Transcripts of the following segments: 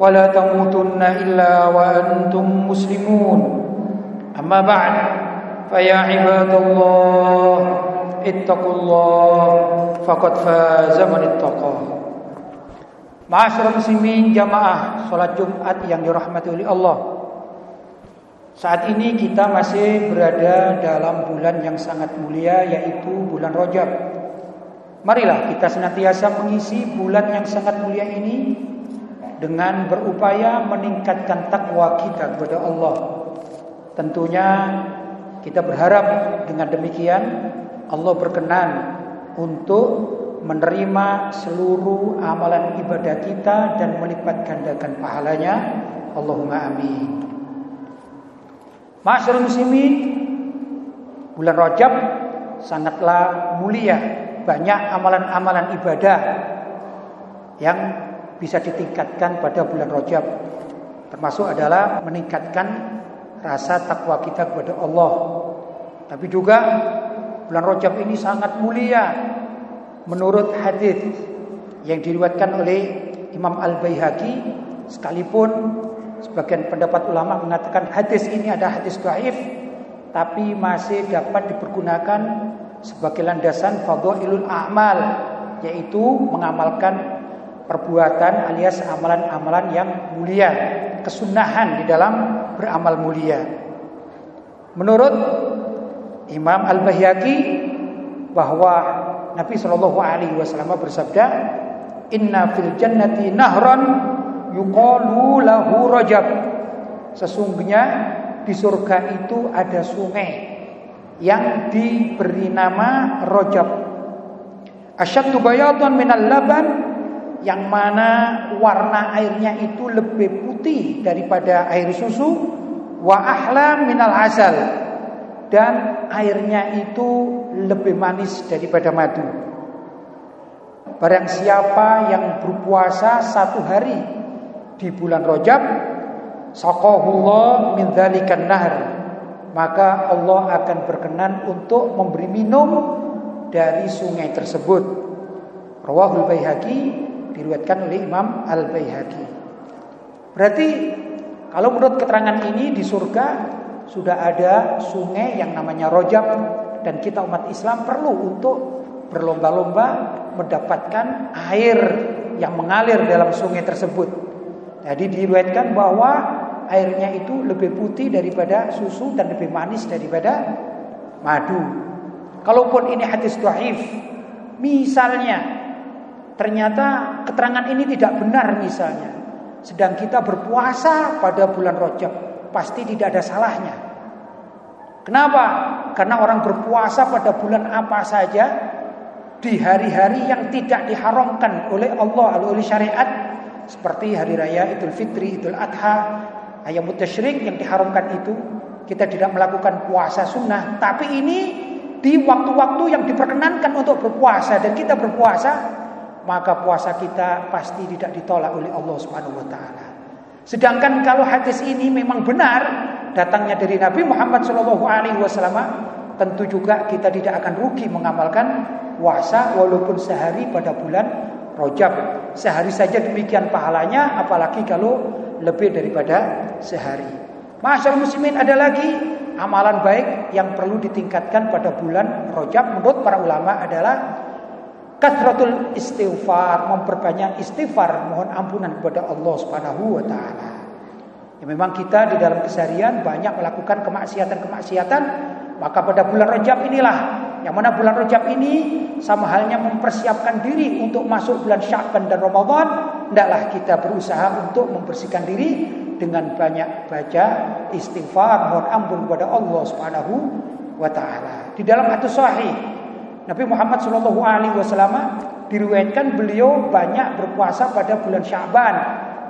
ولا تموتن إلا وأنتم مسلمون أما بعد فيا عباد الله اتقوا الله فقد فاز من اتقى Masyarakat muslimin jamaah salat Jumat yang dirahmati oleh Allah. Saat ini kita masih berada dalam bulan yang sangat mulia yaitu bulan Rajab. Marilah kita senantiasa mengisi bulan yang sangat mulia ini dengan berupaya meningkatkan takwa kita kepada Allah. Tentunya kita berharap dengan demikian Allah berkenan untuk menerima seluruh amalan ibadah kita dan melipat gandakan pahalanya. Allahumma amin. Masyarakat muslimin, bulan Rajab sangatlah mulia, banyak amalan-amalan ibadah yang bisa ditingkatkan pada bulan Rajab. Termasuk adalah meningkatkan rasa takwa kita kepada Allah. Tapi juga bulan Rajab ini sangat mulia menurut hadis yang diriwayatkan oleh Imam Al-Baihaqi sekalipun sebagian pendapat ulama mengatakan hadis ini ada hadis dhaif tapi masih dapat dipergunakan sebagai landasan fadhailul a'mal yaitu mengamalkan perbuatan alias amalan-amalan yang mulia, kesunahan di dalam beramal mulia. Menurut Imam Al-Baihaqi bahwa Nabi Shallallahu alaihi wasallam bersabda, "Inna fil jannati nahran yuqalu lahu Rajab." Sesungguhnya di surga itu ada sungai yang diberi nama Rajab. Asyaddu bayatan minal laban yang mana warna airnya itu lebih putih daripada air susu wa ahla minal asal dan airnya itu lebih manis daripada madu. Barang siapa yang berpuasa satu hari di bulan Rajab, saqahullah min dzalikan nahr, maka Allah akan berkenan untuk memberi minum dari sungai tersebut. Rawahul Baihaqi diriwayatkan oleh Imam Al Baihaqi. Berarti kalau menurut keterangan ini di surga sudah ada sungai yang namanya Rojab dan kita umat Islam perlu untuk berlomba-lomba mendapatkan air yang mengalir dalam sungai tersebut. Jadi diriwayatkan bahwa airnya itu lebih putih daripada susu dan lebih manis daripada madu. Kalaupun ini hadis dhaif, misalnya ternyata keterangan ini tidak benar misalnya, sedang kita berpuasa pada bulan Rajab, pasti tidak ada salahnya. Kenapa? Karena orang berpuasa pada bulan apa saja? Di hari-hari yang tidak diharamkan oleh Allah oleh syariat. Seperti hari raya Idul Fitri, Idul Adha, ayam tasyrik yang diharamkan itu. Kita tidak melakukan puasa sunnah, tapi ini di waktu-waktu yang diperkenankan untuk berpuasa. Dan kita berpuasa, maka puasa kita pasti tidak ditolak oleh Allah Subhanahu wa taala. Sedangkan kalau hadis ini memang benar datangnya dari Nabi Muhammad Shallallahu Alaihi Wasallam, tentu juga kita tidak akan rugi mengamalkan puasa walaupun sehari pada bulan Rojab. Sehari saja demikian pahalanya, apalagi kalau lebih daripada sehari. Masyaallah muslimin ada lagi amalan baik yang perlu ditingkatkan pada bulan Rojab menurut para ulama adalah kathratul istighfar, memperbanyak istighfar, mohon ampunan kepada Allah Subhanahu wa taala. Ya memang kita di dalam keseharian banyak melakukan kemaksiatan-kemaksiatan, maka pada bulan Rajab inilah yang mana bulan Rajab ini sama halnya mempersiapkan diri untuk masuk bulan Sya'ban dan Ramadan, hendaklah kita berusaha untuk membersihkan diri dengan banyak baca istighfar, mohon ampun kepada Allah Subhanahu wa taala. Di dalam hadis sahih Nabi Muhammad Shallallahu alaihi wasallam diriwayatkan beliau banyak berpuasa pada bulan Sya'ban.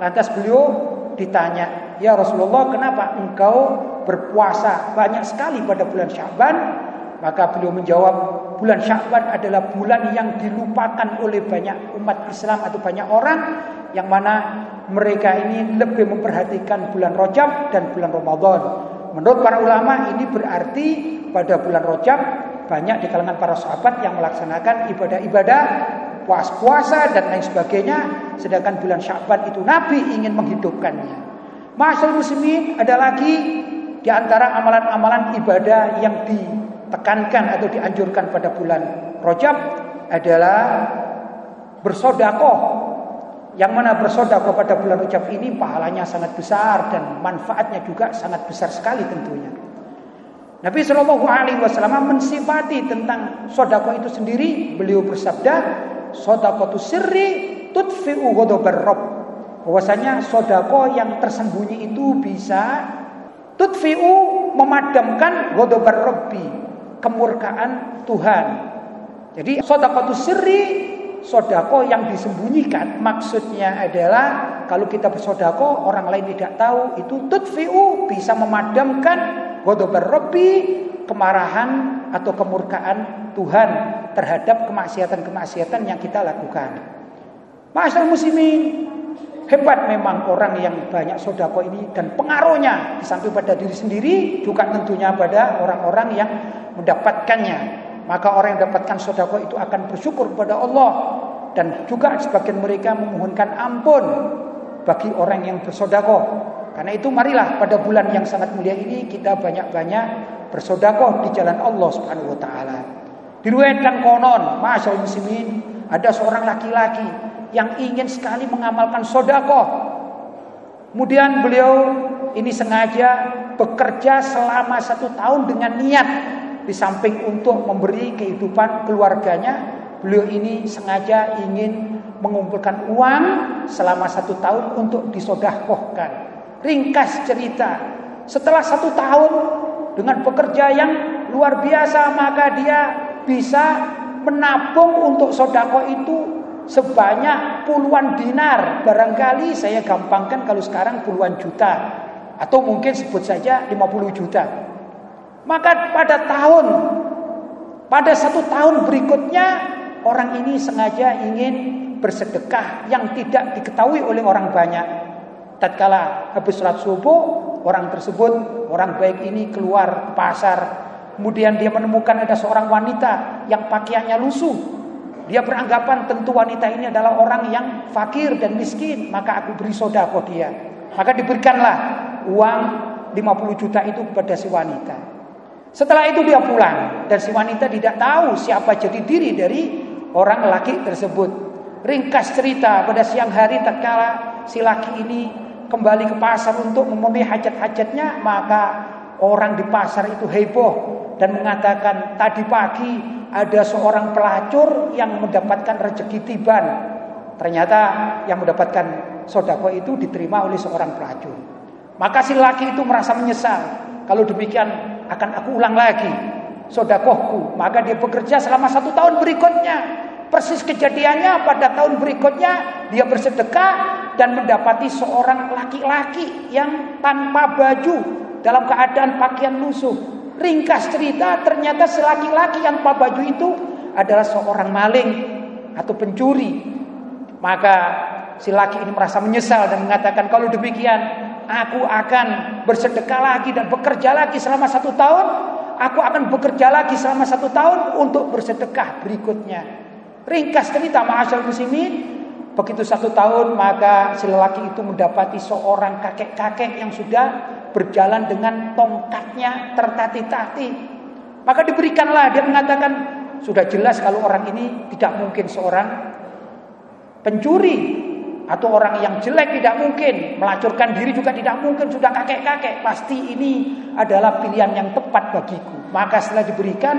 Lantas beliau ditanya, "Ya Rasulullah, kenapa engkau berpuasa banyak sekali pada bulan Sya'ban?" Maka beliau menjawab, bulan Sya'ban adalah bulan yang dilupakan oleh banyak umat Islam atau banyak orang yang mana mereka ini lebih memperhatikan bulan Rajab dan bulan Ramadan. Menurut para ulama ini berarti pada bulan Rajab banyak di kalangan para sahabat yang melaksanakan ibadah-ibadah puas-puasa dan lain sebagainya sedangkan bulan Sya'ban itu Nabi ingin menghidupkannya. Masyaallah muslimin ada lagi di antara amalan-amalan ibadah yang di tekankan atau dianjurkan pada bulan Rojab adalah bersodakoh. Yang mana bersodakoh pada bulan Rojab ini pahalanya sangat besar dan manfaatnya juga sangat besar sekali tentunya. Nabi Shallallahu Alaihi Wasallam mensifati tentang sodakoh itu sendiri. Beliau bersabda, sodakoh itu sirri tutfi'u ghodobar rob. Bahwasanya sodakoh yang tersembunyi itu bisa tutfi'u memadamkan ghodobar robbi kemurkaan Tuhan. Jadi sodako itu sirri, sodako yang disembunyikan maksudnya adalah kalau kita bersodako orang lain tidak tahu itu tutfiu bisa memadamkan godobar robi kemarahan atau kemurkaan Tuhan terhadap kemaksiatan-kemaksiatan yang kita lakukan. Masyarakat muslimin hebat memang orang yang banyak sodako ini dan pengaruhnya di samping pada diri sendiri juga tentunya pada orang-orang yang mendapatkannya. Maka orang yang mendapatkan sodako itu akan bersyukur kepada Allah. Dan juga sebagian mereka memohonkan ampun bagi orang yang bersodako. Karena itu marilah pada bulan yang sangat mulia ini kita banyak-banyak bersodako di jalan Allah Subhanahu Wa Taala. Diruatkan konon, masya muslimin, ada seorang laki-laki yang ingin sekali mengamalkan sodako. Kemudian beliau ini sengaja bekerja selama satu tahun dengan niat di samping untuk memberi kehidupan keluarganya, beliau ini sengaja ingin mengumpulkan uang selama satu tahun untuk disodakohkan. Ringkas cerita, setelah satu tahun dengan bekerja yang luar biasa maka dia bisa menabung untuk sodako itu sebanyak puluhan dinar. Barangkali saya gampangkan kalau sekarang puluhan juta. Atau mungkin sebut saja 50 juta. Maka pada tahun, pada satu tahun berikutnya orang ini sengaja ingin bersedekah yang tidak diketahui oleh orang banyak. Tatkala habis sholat subuh, orang tersebut, orang baik ini keluar ke pasar. Kemudian dia menemukan ada seorang wanita yang pakaiannya lusuh. Dia beranggapan tentu wanita ini adalah orang yang fakir dan miskin. Maka aku beri sodako dia. Maka diberikanlah uang 50 juta itu kepada si wanita. Setelah itu dia pulang dan si wanita tidak tahu siapa jadi diri dari orang laki tersebut. Ringkas cerita pada siang hari tatkala si laki ini kembali ke pasar untuk memenuhi hajat-hajatnya, maka orang di pasar itu heboh dan mengatakan tadi pagi ada seorang pelacur yang mendapatkan rezeki tiban. Ternyata yang mendapatkan sodako itu diterima oleh seorang pelacur. Maka si laki itu merasa menyesal. Kalau demikian akan aku ulang lagi sodakohku. Maka dia bekerja selama satu tahun berikutnya. Persis kejadiannya pada tahun berikutnya dia bersedekah dan mendapati seorang laki-laki yang tanpa baju dalam keadaan pakaian lusuh. Ringkas cerita ternyata si laki-laki yang tanpa baju itu adalah seorang maling atau pencuri. Maka si laki ini merasa menyesal dan mengatakan kalau demikian aku akan bersedekah lagi dan bekerja lagi selama satu tahun. Aku akan bekerja lagi selama satu tahun untuk bersedekah berikutnya. Ringkas cerita ma'asyal muslimin. Begitu satu tahun maka si lelaki itu mendapati seorang kakek-kakek yang sudah berjalan dengan tongkatnya tertati-tati. Maka diberikanlah dia mengatakan sudah jelas kalau orang ini tidak mungkin seorang pencuri atau orang yang jelek tidak mungkin, melacurkan diri juga tidak mungkin, sudah kakek-kakek, pasti ini adalah pilihan yang tepat bagiku. Maka setelah diberikan,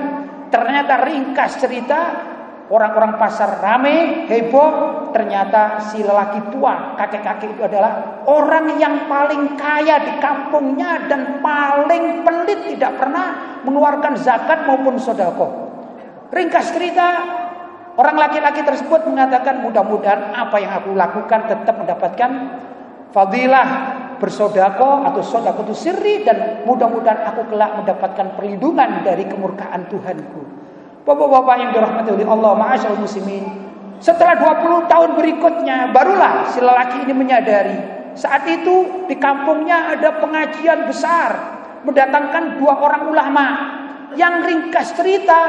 ternyata ringkas cerita, orang-orang pasar rame, heboh, ternyata si lelaki tua, kakek-kakek itu adalah orang yang paling kaya di kampungnya dan paling pelit tidak pernah mengeluarkan zakat maupun sodako. Ringkas cerita, Orang laki-laki tersebut mengatakan mudah-mudahan apa yang aku lakukan tetap mendapatkan fadilah bersodako atau sodako itu sirri dan mudah-mudahan aku kelak mendapatkan perlindungan dari kemurkaan Tuhanku. Bapak-bapak yang dirahmati oleh Allah, ma'asyal muslimin. Setelah 20 tahun berikutnya, barulah si lelaki ini menyadari. Saat itu di kampungnya ada pengajian besar. Mendatangkan dua orang ulama. Yang ringkas cerita,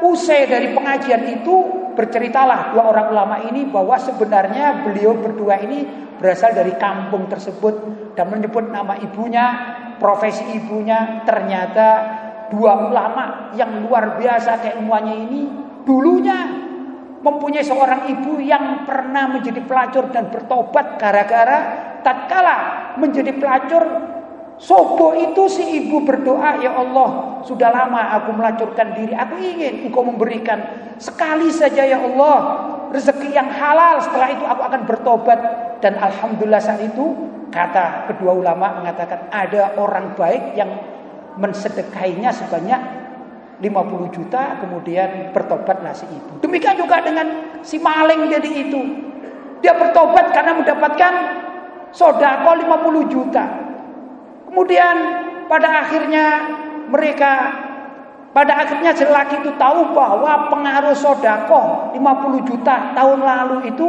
usai dari pengajian itu berceritalah dua orang ulama ini bahwa sebenarnya beliau berdua ini berasal dari kampung tersebut dan menyebut nama ibunya, profesi ibunya. Ternyata dua ulama yang luar biasa kayak keilmuannya ini dulunya mempunyai seorang ibu yang pernah menjadi pelacur dan bertobat gara-gara tatkala menjadi pelacur Sobo itu si ibu berdoa, ya Allah, sudah lama aku melacurkan diri, aku ingin engkau memberikan sekali saja ya Allah rezeki yang halal. Setelah itu aku akan bertobat dan alhamdulillah saat itu kata kedua ulama mengatakan ada orang baik yang mensedekainya sebanyak 50 juta kemudian bertobatlah si ibu. Demikian juga dengan si maling jadi itu. Dia bertobat karena mendapatkan sodako 50 juta. Kemudian pada akhirnya mereka pada akhirnya lelaki itu tahu bahwa pengaruh sodako 50 juta tahun lalu itu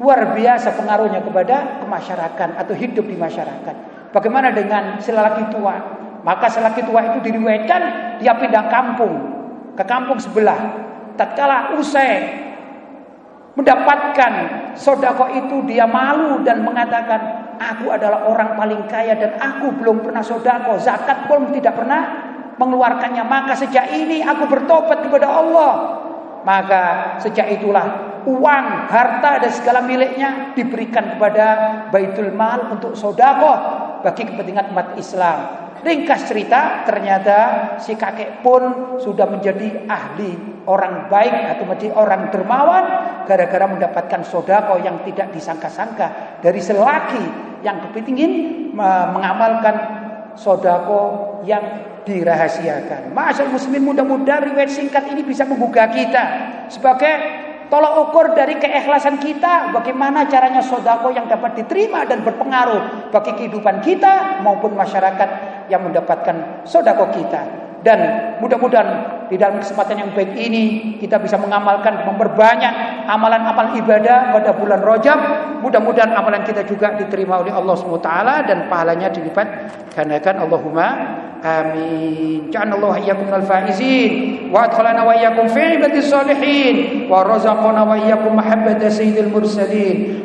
luar biasa pengaruhnya kepada masyarakat atau hidup di masyarakat. Bagaimana dengan si lelaki tua? Maka si lelaki tua itu diriwayatkan dia pindah kampung ke kampung sebelah. Tatkala usai mendapatkan sodako itu dia malu dan mengatakan aku adalah orang paling kaya dan aku belum pernah sodako, zakat pun tidak pernah mengeluarkannya. Maka sejak ini aku bertobat kepada Allah. Maka sejak itulah uang, harta dan segala miliknya diberikan kepada Baitul Mal untuk sodako bagi kepentingan umat Islam. Ringkas cerita, ternyata si kakek pun sudah menjadi ahli orang baik atau menjadi orang dermawan gara-gara mendapatkan sodako yang tidak disangka-sangka dari selaki yang kepingin mengamalkan sodako yang dirahasiakan. Masyaallah muslimin mudah-mudahan riwayat singkat ini bisa menggugah kita sebagai Tolak ukur dari keikhlasan kita bagaimana caranya sodako yang dapat diterima dan berpengaruh bagi kehidupan kita maupun masyarakat yang mendapatkan sodako kita. Dan mudah-mudahan di dalam kesempatan yang baik ini kita bisa mengamalkan memperbanyak amalan-amal ibadah pada bulan Rajab. Mudah-mudahan amalan kita juga diterima oleh Allah SWT dan pahalanya dilipat gandakan Allahumma آمين جعلنا الله إياكم من الفائزين وأدخلنا وإياكم في عباد الصالحين ورزقنا وإياكم محبة سيد المرسلين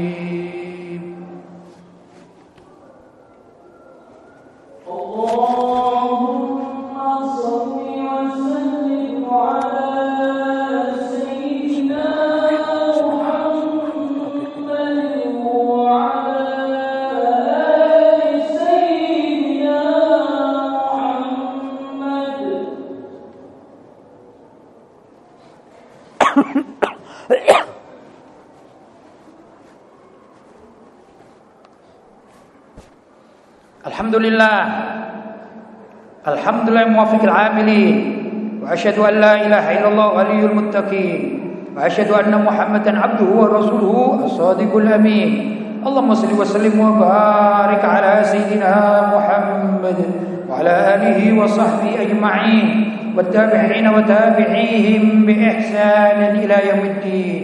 الحمد لله الحمد لله موافق العاملين وأشهد أن لا إله إلا الله ولي المتقين وأشهد أن محمدا عبده ورسوله الصادق الأمين اللهم صل وسلم وبارك على سيدنا محمد وعلى آله وصحبه أجمعين والتابعين وتابعيهم بإحسان إلى يوم الدين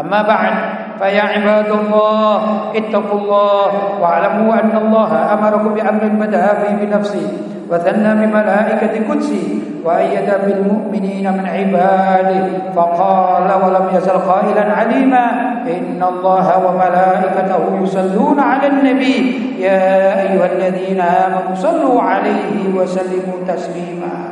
أما بعد فيا عباد الله اتقوا الله واعلموا أن الله أمركم بأمر بدأ بنفسه وثنى بملائكة قدسه وأيد بالمؤمنين من عباده فقال ولم يزل قائلا عليما إن الله وملائكته يصلون على النبي. يا أيها الذين آمنوا صلوا عليه وسلموا تسليما.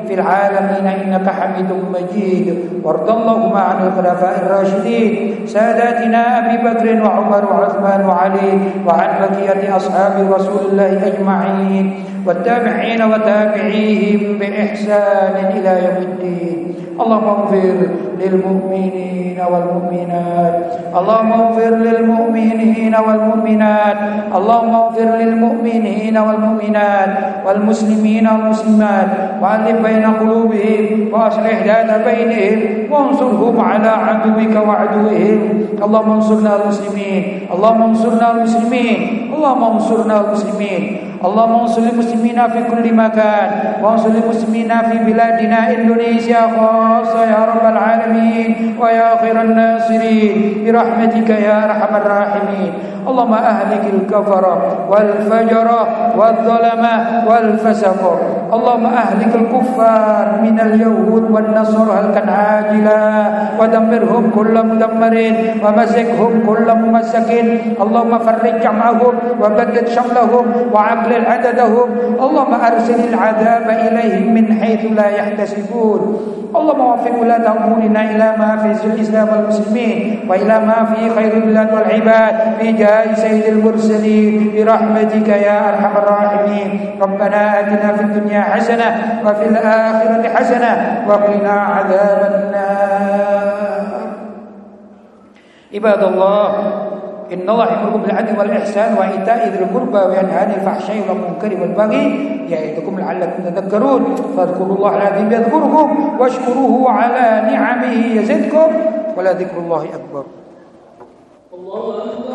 في العالمين إنك حميد مجيد. وارض اللهم عن الخلفاء الراشدين ساداتنا أبي بكر وعمر وعثمان وعلي وعن بقية أصحاب رسول الله أجمعين والتابعين وتابعيهم بإحسان إلى يوم الدين. اللهم اغفر للمؤمنين والمؤمنات. اللهم اغفر للمؤمنين والمؤمنات. اللهم اغفر للمؤمنين والمؤمنات. والمسلمين والمسلمات وألف بين قلوبهم وأصلح ذات بينهم وانصرهم على عدوك وعدوهم. اللهم انصرنا المسلمين. اللهم انصرنا المسلمين. اللهم انصرنا المسلمين. اللهم انصر المسلمين في كل مكان وانصر المسلمين في بلادنا اندونيسيا خاصه يا رب العالمين ويا خير الناصرين برحمتك يا ارحم الراحمين اللهم اهلك الكفر والفجر والظلم والفسق اللهم اهلك الكفار من اليهود والنصارى هلكا عاجلا ودمرهم كل مدمر ومسكهم كل ممسك اللهم فرج جمعهم وبدد شملهم وعقل عددهم اللهم أرسل العذاب إليهم من حيث لا يحتسبون. اللهم وفق ولاة أمورنا إلى ما في الإسلام والمسلمين وإلى ما في خير البلاد والعباد. في جاه سيد المرسلين برحمتك يا أرحم الراحمين. ربنا آتنا في الدنيا حسنة وفي الآخرة حسنة وقنا عذاب النار. عباد الله إن الله يأمركم بالعدل والإحسان وإيتاء ذي القربى وينهى عن الفحشاء والمنكر والبغي يعظكم لعلكم تذكرون فاذكروا الله العظيم يذكركم واشكروه على نعمه يزدكم ولذكر الله أكبر. الله أكبر.